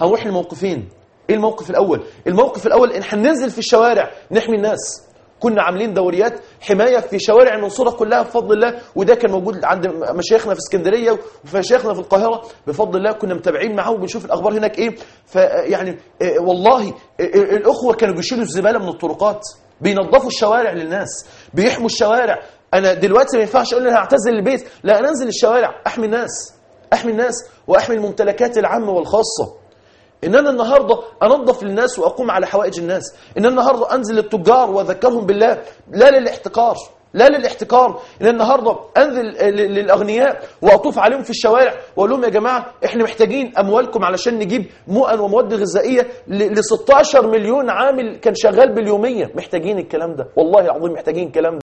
هنروح لموقفين إيه الموقف الأول؟ الموقف الأول إن هننزل في الشوارع نحمي الناس. كنا عاملين دوريات حماية في شوارع المنصوره كلها بفضل الله وده كان موجود عند مشايخنا في اسكندرية وفي مشايخنا في القاهرة. بفضل الله كنا متابعين معاهم وبنشوف الأخبار هناك إيه. فيعني آه، والله آه، آه، الأخوة كانوا بيشيلوا الزبالة من الطرقات بينظفوا الشوارع للناس بيحموا الشوارع. أنا دلوقتي ما ينفعش أقول أنا هعتزل البيت. لا أنا أنزل الشوارع أحمي الناس أحمي الناس وأحمي الممتلكات العامة والخاصة. إن أنا النهارده أنظف للناس وأقوم على حوائج الناس. إن أنا النهارده أنزل للتجار وأذكرهم بالله. لا للاحتكار لا للاحتكار إن النهارده أنزل للأغنياء وأطوف عليهم في الشوارع وأقول لهم يا جماعة إحنا محتاجين أموالكم علشان نجيب مؤن ومواد غذائية ل 16 مليون عامل كان شغال باليومية. محتاجين الكلام ده. والله العظيم محتاجين الكلام ده.